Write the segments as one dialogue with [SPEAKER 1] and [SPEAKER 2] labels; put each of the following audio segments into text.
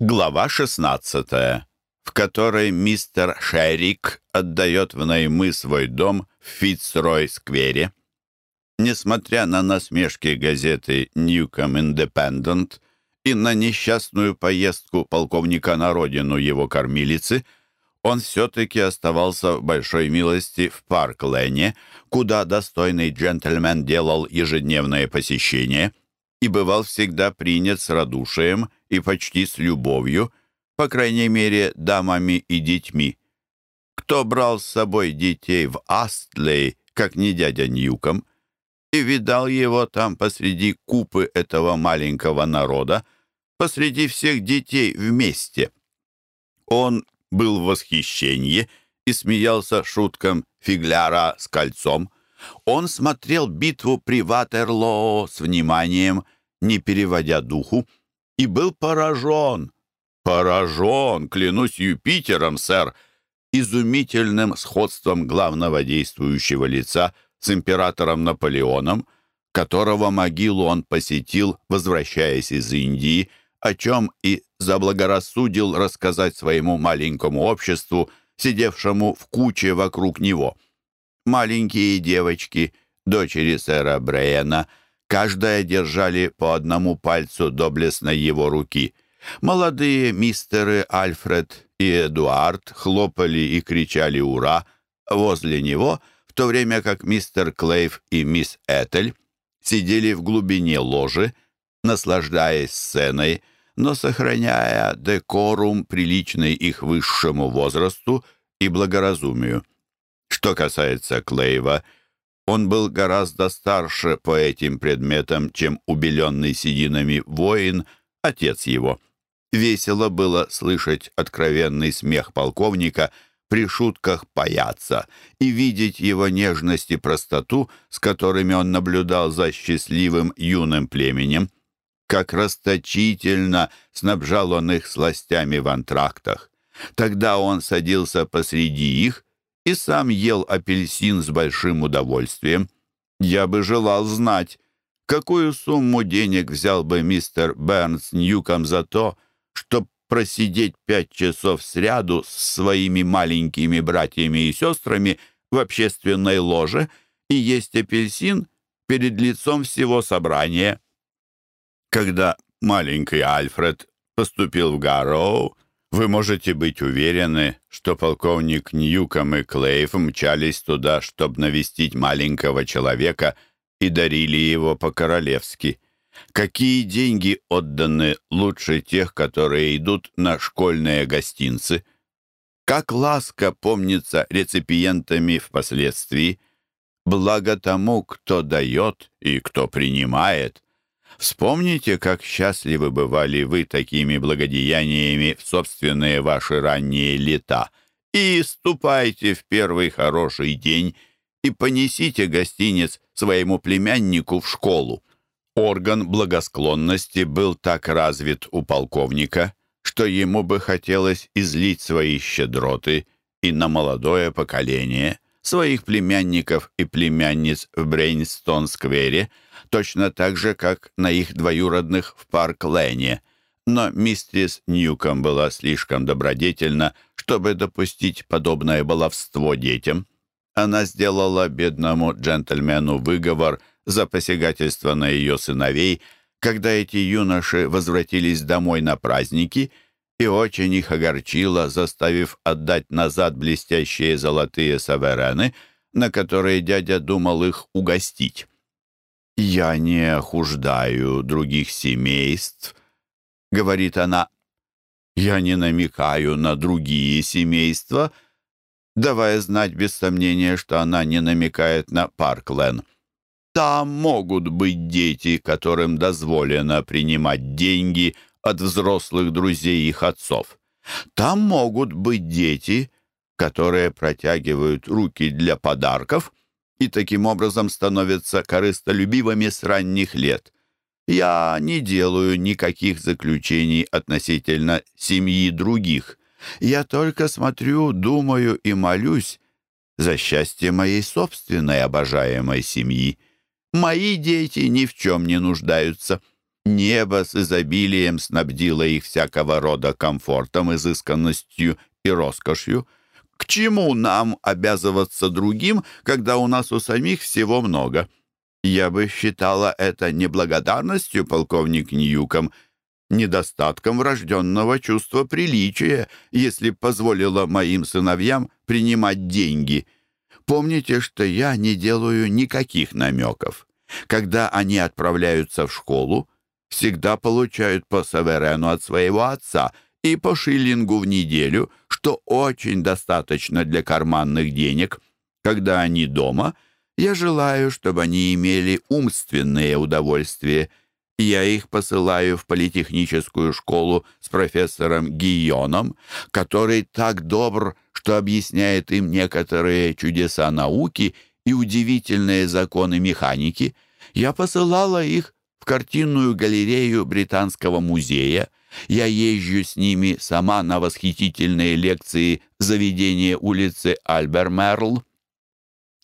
[SPEAKER 1] Глава 16, в которой мистер Шерик отдает в наймы свой дом в Фитцрой-сквере. Несмотря на насмешки газеты «Ньюком Индепендент» и на несчастную поездку полковника на родину его кормилицы, он все-таки оставался в большой милости в Парк-Лене, куда достойный джентльмен делал ежедневное посещение и бывал всегда принят с радушием и почти с любовью, по крайней мере, дамами и детьми. Кто брал с собой детей в Астлей, как не дядя Ньюком, и видал его там посреди купы этого маленького народа, посреди всех детей вместе. Он был в восхищении и смеялся шуткам фигляра с кольцом. Он смотрел битву при Ватерлоо с вниманием, не переводя духу, и был поражен, поражен, клянусь Юпитером, сэр, изумительным сходством главного действующего лица с императором Наполеоном, которого могилу он посетил, возвращаясь из Индии, о чем и заблагорассудил рассказать своему маленькому обществу, сидевшему в куче вокруг него. Маленькие девочки, дочери сэра Брейена — Каждая держали по одному пальцу доблестной его руки. Молодые мистеры Альфред и Эдуард хлопали и кричали «Ура!» возле него, в то время как мистер Клейв и мисс Этель сидели в глубине ложи, наслаждаясь сценой, но сохраняя декорум, приличный их высшему возрасту и благоразумию. Что касается Клейва — он был гораздо старше по этим предметам, чем убеленный сединами воин, отец его. Весело было слышать откровенный смех полковника при шутках паяться и видеть его нежность и простоту, с которыми он наблюдал за счастливым юным племенем. Как расточительно снабжал он их сластями в антрактах. Тогда он садился посреди их и сам ел апельсин с большим удовольствием. Я бы желал знать, какую сумму денег взял бы мистер Бернс Ньюком за то, чтобы просидеть пять часов сряду с своими маленькими братьями и сестрами в общественной ложе и есть апельсин перед лицом всего собрания. Когда маленький Альфред поступил в Гарроу, вы можете быть уверены, что полковник Ньюком и Клейв мчались туда, чтобы навестить маленького человека и дарили его по-королевски. Какие деньги отданы лучше тех, которые идут на школьные гостинцы? Как ласка помнится реципиентами впоследствии. Благо тому, кто дает и кто принимает. Вспомните, как счастливы бывали вы такими благодеяниями в собственные ваши ранние лета, и ступайте в первый хороший день и понесите гостинец своему племяннику в школу. Орган благосклонности был так развит у полковника, что ему бы хотелось излить свои щедроты и на молодое поколение, своих племянников и племянниц в Брейнстон-сквере – точно так же, как на их двоюродных в Парк-Лене. Но миссис Ньюком была слишком добродетельна, чтобы допустить подобное баловство детям. Она сделала бедному джентльмену выговор за посягательство на ее сыновей, когда эти юноши возвратились домой на праздники, и очень их огорчила, заставив отдать назад блестящие золотые саверены, на которые дядя думал их угостить. «Я не охуждаю других семейств», — говорит она. «Я не намекаю на другие семейства», давая знать без сомнения, что она не намекает на Парклен. «Там могут быть дети, которым дозволено принимать деньги от взрослых друзей их отцов. Там могут быть дети, которые протягивают руки для подарков» и таким образом становятся корыстолюбивыми с ранних лет. Я не делаю никаких заключений относительно семьи других. Я только смотрю, думаю и молюсь за счастье моей собственной обожаемой семьи. Мои дети ни в чем не нуждаются. Небо с изобилием снабдило их всякого рода комфортом, изысканностью и роскошью. К чему нам обязываться другим, когда у нас у самих всего много? Я бы считала это неблагодарностью, полковник Ньюком, недостатком врожденного чувства приличия, если позволила моим сыновьям принимать деньги. Помните, что я не делаю никаких намеков. Когда они отправляются в школу, всегда получают по саверену от своего отца и по шиллингу в неделю, что очень достаточно для карманных денег. Когда они дома, я желаю, чтобы они имели умственные удовольствия. Я их посылаю в политехническую школу с профессором Гийоном, который так добр, что объясняет им некоторые чудеса науки и удивительные законы механики. Я посылала их в картинную галерею Британского музея. Я езжу с ними сама на восхитительные лекции заведения улицы Альбермерл.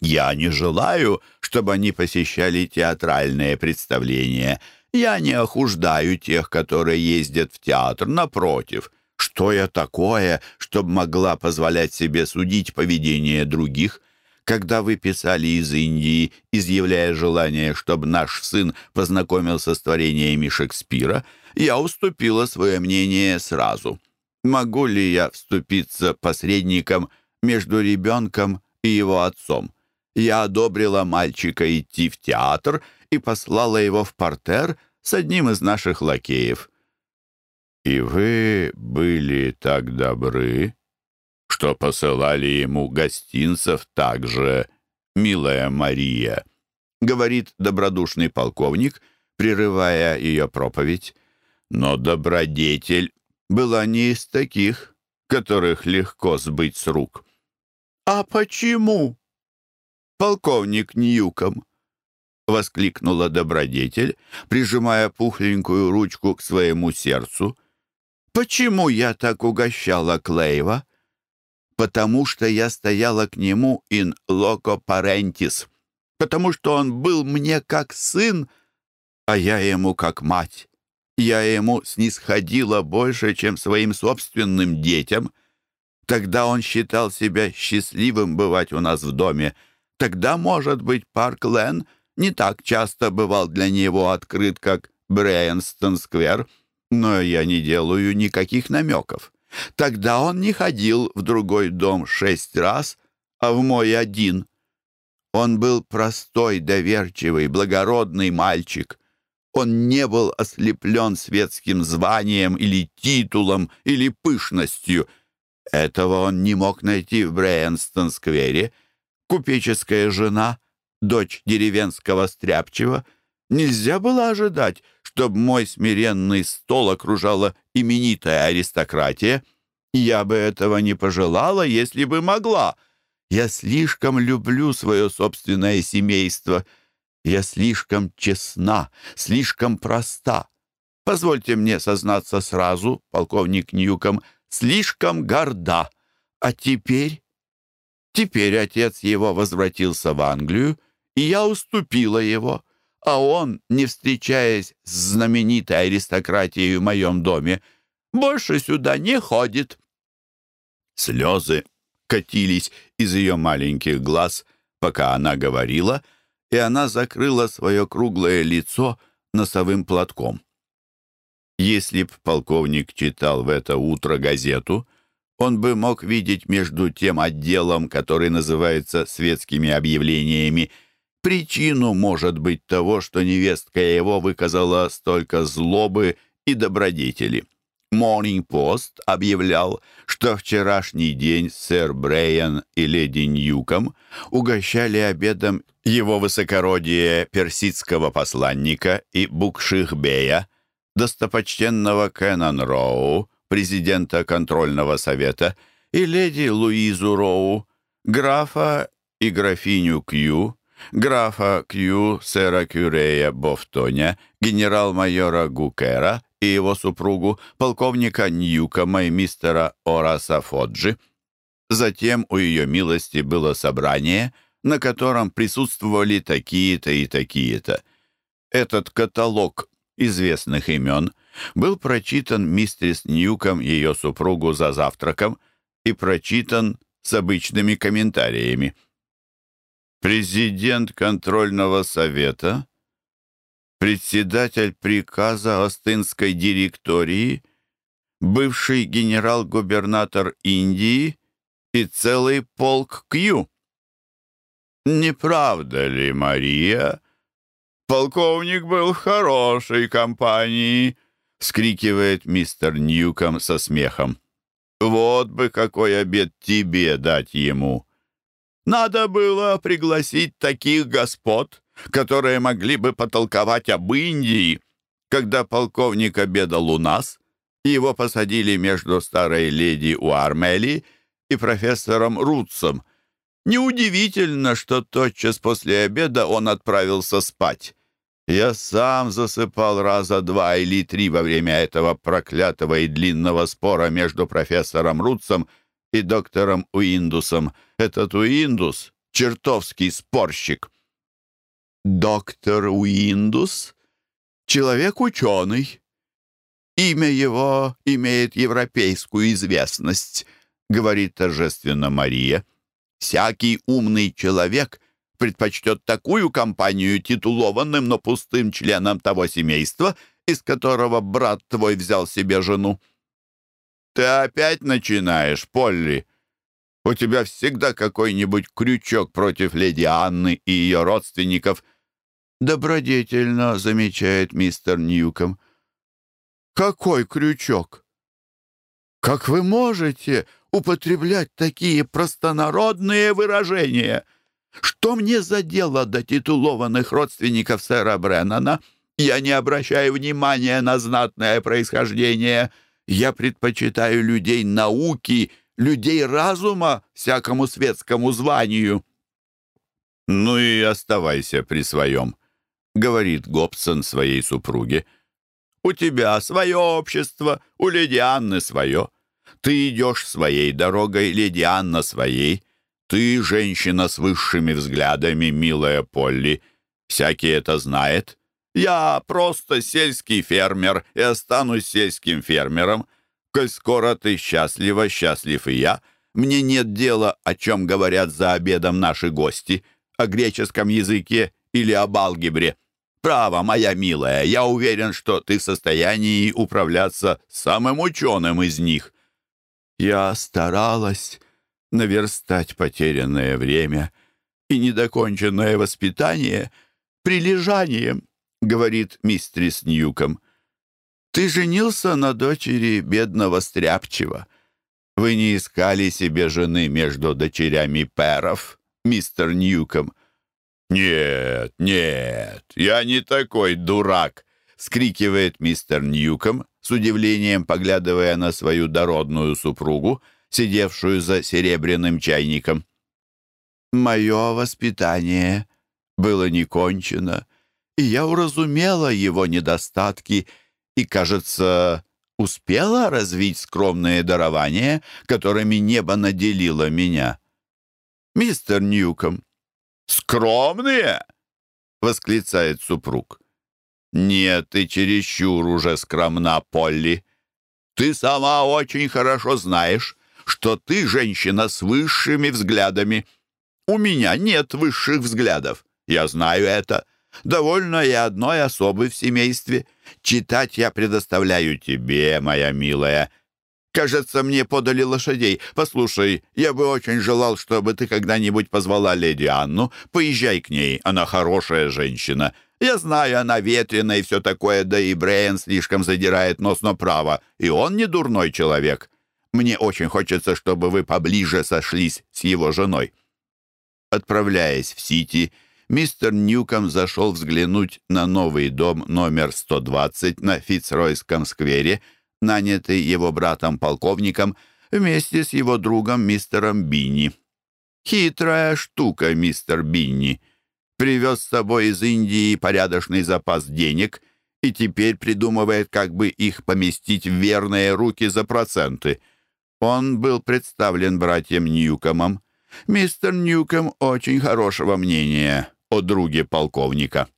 [SPEAKER 1] Я не желаю, чтобы они посещали театральные представления. Я не охуждаю тех, которые ездят в театр, напротив. Что я такое, чтобы могла позволять себе судить поведение других? Когда вы писали из Индии, изъявляя желание, чтобы наш сын познакомился с творениями Шекспира, я уступила свое мнение сразу. Могу ли я вступиться посредником между ребенком и его отцом? Я одобрила мальчика идти в театр и послала его в портер с одним из наших лакеев. «И вы были так добры?» что посылали ему гостинцев также, милая Мария», — говорит добродушный полковник, прерывая ее проповедь. Но добродетель была не из таких, которых легко сбыть с рук. «А почему?» «Полковник Ньюком», — воскликнула добродетель, прижимая пухленькую ручку к своему сердцу. «Почему я так угощала Клейва?» потому что я стояла к нему in loco parentis, потому что он был мне как сын, а я ему как мать. Я ему снисходила больше, чем своим собственным детям. Тогда он считал себя счастливым бывать у нас в доме. Тогда, может быть, парк Лен не так часто бывал для него открыт, как Брейнстон-сквер, но я не делаю никаких намеков. Тогда он не ходил в другой дом шесть раз, а в мой один. Он был простой, доверчивый, благородный мальчик. Он не был ослеплен светским званием или титулом или пышностью. Этого он не мог найти в Брейнстон-сквере. Купеческая жена, дочь деревенского стряпчего, нельзя было ожидать, чтобы мой смиренный стол окружала именитая аристократия. Я бы этого не пожелала, если бы могла. Я слишком люблю свое собственное семейство. Я слишком честна, слишком проста. Позвольте мне сознаться сразу, полковник Ньюком, слишком горда. А теперь... Теперь отец его возвратился в Англию, и я уступила его а он, не встречаясь с знаменитой аристократией в моем доме, больше сюда не ходит». Слезы катились из ее маленьких глаз, пока она говорила, и она закрыла свое круглое лицо носовым платком. Если б полковник читал в это утро газету, он бы мог видеть между тем отделом, который называется «светскими объявлениями», причину, может быть, того, что невестка его выказала столько злобы и добродетели. Morning Post объявлял, что вчерашний день сэр Брейан и леди Ньюком угощали обедом его высокородие персидского посланника и Букшихбея, достопочтенного Кеннон Роу, президента контрольного совета, и леди Луизу Роу, графа и графиню Кью, графа Кью, сэра Кюрея Бофтоня, генерал-майора Гукера и его супругу, полковника Ньюкома и мистера Ораса Фоджи. Затем у ее милости было собрание, на котором присутствовали такие-то и такие-то. Этот каталог известных имен был прочитан мистерс Ньюком ее супругу за завтраком и прочитан с обычными комментариями. Президент контрольного совета, председатель приказа Остинской директории, бывший генерал-губернатор Индии и целый полк Кью. Не правда ли, Мария? Полковник был в хорошей компании, скрикивает мистер Ньюком со смехом. Вот бы какой обед тебе дать ему. Надо было пригласить таких господ, которые могли бы потолковать об Индии. Когда полковник обедал у нас, его посадили между старой леди Уармели и профессором Рутсом. Неудивительно, что тотчас после обеда он отправился спать. Я сам засыпал раза два или три во время этого проклятого и длинного спора между профессором Рутсом и доктором Уиндусом. Этот Уиндус — чертовский спорщик. Доктор Уиндус — человек-ученый. Имя его имеет европейскую известность, говорит торжественно Мария. Всякий умный человек предпочтет такую компанию титулованным, но пустым членам того семейства, из которого брат твой взял себе жену. «Ты опять начинаешь, Полли. У тебя всегда какой-нибудь крючок против леди Анны и ее родственников». «Добродетельно», — замечает мистер Ньюком. «Какой крючок?» «Как вы можете употреблять такие простонародные выражения? Что мне за дело до титулованных родственников сэра Бреннана? Я не обращаю внимания на знатное происхождение». Я предпочитаю людей науки, людей разума всякому светскому званию». «Ну и оставайся при своем», — говорит Гобсон своей супруге. «У тебя свое общество, у леди Анны свое. Ты идешь своей дорогой, леди Анна своей. Ты женщина с высшими взглядами, милая Полли. Всякий это знает. Я просто сельский фермер и останусь сельским фермером. Коль скоро ты счастлива, счастлив и я. Мне нет дела, о чем говорят за обедом наши гости, о греческом языке или об алгебре. Право, моя милая, я уверен, что ты в состоянии управляться самым ученым из них. Я старалась наверстать потерянное время и недоконченное воспитание прилежанием, — говорит мистрис Ньюком. «Ты женился на дочери бедного Стряпчего. Вы не искали себе жены между дочерями Перов, мистер Ньюком?» «Нет, нет, я не такой дурак!» — скрикивает мистер Ньюком, с удивлением поглядывая на свою дородную супругу, сидевшую за серебряным чайником. «Мое воспитание было не кончено», и я уразумела его недостатки и, кажется, успела развить скромные дарования, которыми небо наделило меня. «Мистер Ньюком». «Скромные?» — восклицает супруг. «Нет, ты чересчур уже скромна, Полли. Ты сама очень хорошо знаешь, что ты женщина с высшими взглядами. У меня нет высших взглядов, я знаю это. Довольно и одной особы в семействе. Читать я предоставляю тебе, моя милая. Кажется, мне подали лошадей. Послушай, я бы очень желал, чтобы ты когда-нибудь позвала леди Анну. Поезжай к ней, она хорошая женщина. Я знаю, она ветреная и все такое, да и Брейн слишком задирает нос, но право. И он не дурной человек. Мне очень хочется, чтобы вы поближе сошлись с его женой. Отправляясь в Сити, мистер Ньюком зашел взглянуть на новый дом номер 120 на Фицройском сквере, нанятый его братом-полковником, вместе с его другом мистером Бинни. Хитрая штука, мистер Бинни. Привез с собой из Индии порядочный запас денег и теперь придумывает, как бы их поместить в верные руки за проценты. Он был представлен братьям Ньюкомом. Мистер Ньюком очень хорошего мнения о друге полковника.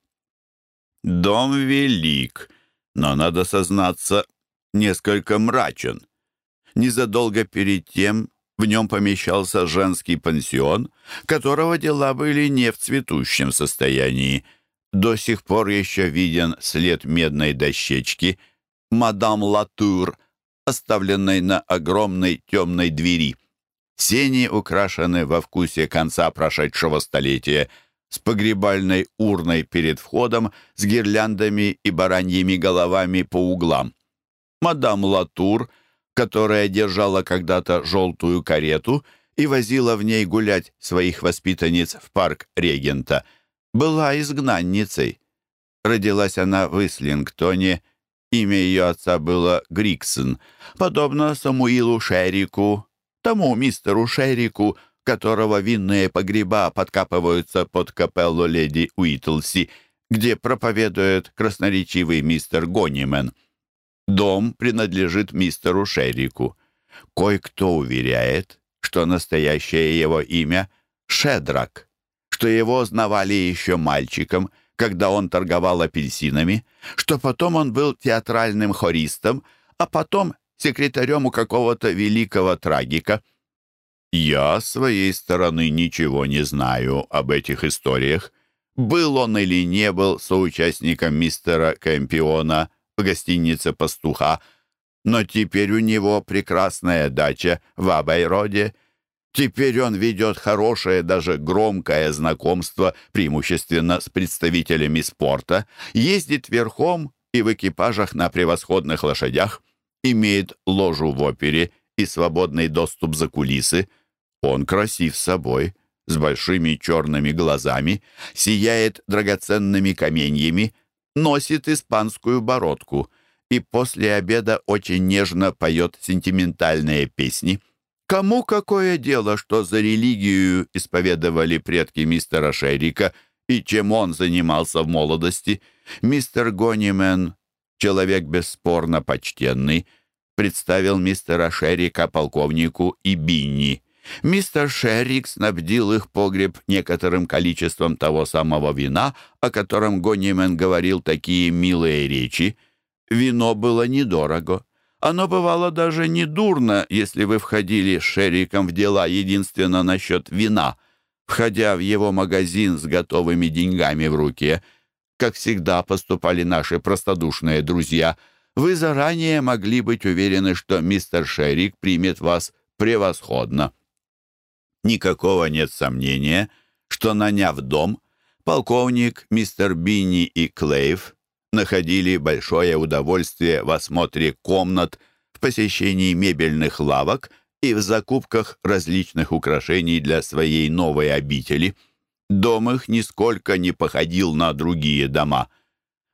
[SPEAKER 1] Дом велик, но, надо сознаться, несколько мрачен. Незадолго перед тем в нем помещался женский пансион, которого дела были не в цветущем состоянии. До сих пор еще виден след медной дощечки «Мадам Латур», оставленной на огромной темной двери. Сени украшены во вкусе конца прошедшего столетия с погребальной урной перед входом, с гирляндами и бараньими головами по углам. Мадам Латур, которая держала когда-то желтую карету и возила в ней гулять своих воспитанниц в парк регента, была изгнанницей. Родилась она в Ислингтоне, имя ее отца было Гриксон, подобно Самуилу Шерику, тому мистеру Шерику, которого винные погреба подкапываются под капеллу леди Уитлси, где проповедует красноречивый мистер Гонимен. Дом принадлежит мистеру Шерику. Кое-кто уверяет, что настоящее его имя — Шедрак, что его знавали еще мальчиком, когда он торговал апельсинами, что потом он был театральным хористом, а потом секретарем у какого-то великого трагика. Я, с своей стороны, ничего не знаю об этих историях. Был он или не был соучастником мистера Кэмпиона в гостинице «Пастуха», но теперь у него прекрасная дача в Абайроде. Теперь он ведет хорошее, даже громкое знакомство, преимущественно с представителями спорта, ездит верхом и в экипажах на превосходных лошадях имеет ложу в опере и свободный доступ за кулисы. Он красив собой, с большими черными глазами, сияет драгоценными каменьями, носит испанскую бородку и после обеда очень нежно поет сентиментальные песни. Кому какое дело, что за религию исповедовали предки мистера Шерика и чем он занимался в молодости? Мистер Гонимен человек бесспорно почтенный, представил мистера Шеррика полковнику и Бинни. Мистер Шеррик снабдил их погреб некоторым количеством того самого вина, о котором Гонимен говорил такие милые речи. Вино было недорого. Оно бывало даже недурно, если вы входили с Шерриком в дела единственно насчет вина. Входя в его магазин с готовыми деньгами в руке — как всегда поступали наши простодушные друзья, вы заранее могли быть уверены, что мистер Шерик примет вас превосходно. Никакого нет сомнения, что, наняв дом, полковник, мистер Бинни и Клейв находили большое удовольствие в осмотре комнат, в посещении мебельных лавок и в закупках различных украшений для своей новой обители — Дом их нисколько не походил на другие дома.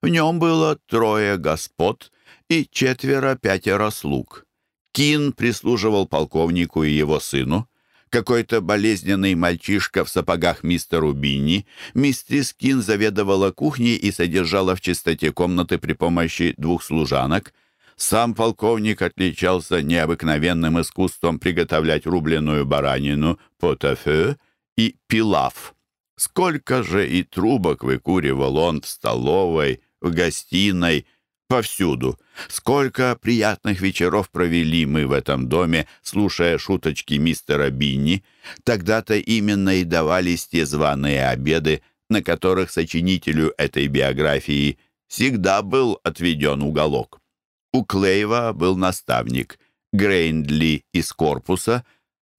[SPEAKER 1] В нем было трое господ и четверо-пятеро слуг. Кин прислуживал полковнику и его сыну. Какой-то болезненный мальчишка в сапогах мистеру Бинни. Мистерис Кин заведовала кухней и содержала в чистоте комнаты при помощи двух служанок. Сам полковник отличался необыкновенным искусством приготовлять рубленную баранину, потафе и пилав. Сколько же и трубок выкуривал он в столовой, в гостиной, повсюду. Сколько приятных вечеров провели мы в этом доме, слушая шуточки мистера Бинни. Тогда-то именно и давались те званые обеды, на которых сочинителю этой биографии всегда был отведен уголок. У Клейва был наставник Грейндли из корпуса,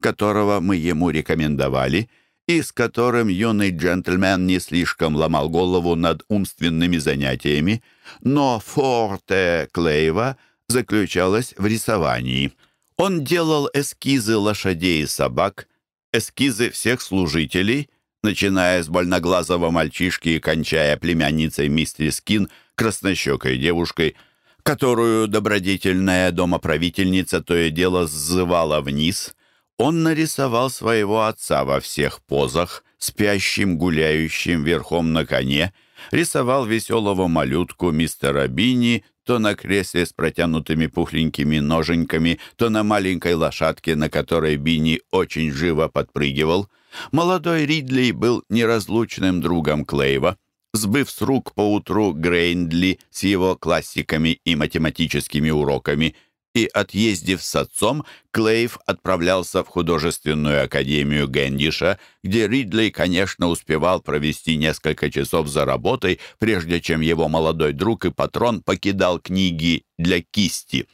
[SPEAKER 1] которого мы ему рекомендовали — и с которым юный джентльмен не слишком ломал голову над умственными занятиями, но форте Клейва заключалась в рисовании. Он делал эскизы лошадей и собак, эскизы всех служителей, начиная с больноглазого мальчишки и кончая племянницей мистерис Кин, краснощекой девушкой, которую добродетельная домоправительница то и дело сзывала вниз — он нарисовал своего отца во всех позах, спящим, гуляющим верхом на коне, рисовал веселого малютку мистера Бини то на кресле с протянутыми пухленькими ноженьками, то на маленькой лошадке, на которой Бини очень живо подпрыгивал. Молодой Ридли был неразлучным другом Клейва. Сбыв с рук поутру Грейндли с его классиками и математическими уроками и отъездив с отцом, Клейв отправлялся в художественную академию Гэндиша, где Ридли, конечно, успевал провести несколько часов за работой, прежде чем его молодой друг и патрон покидал книги для кисти.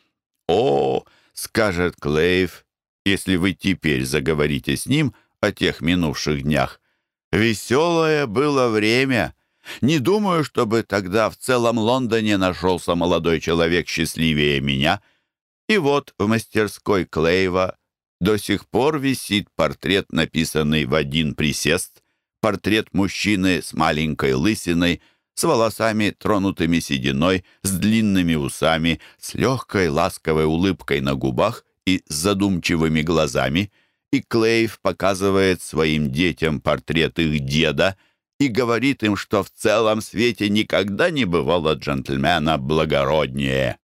[SPEAKER 1] «О!» — скажет Клейв, если вы теперь заговорите с ним о тех минувших днях. «Веселое было время!» Не думаю, чтобы тогда в целом Лондоне нашелся молодой человек счастливее меня. И вот в мастерской Клейва до сих пор висит портрет, написанный в один присест, портрет мужчины с маленькой лысиной, с волосами, тронутыми сединой, с длинными усами, с легкой ласковой улыбкой на губах и с задумчивыми глазами, и Клейв показывает своим детям портрет их деда и говорит им, что в целом свете никогда не бывало джентльмена благороднее.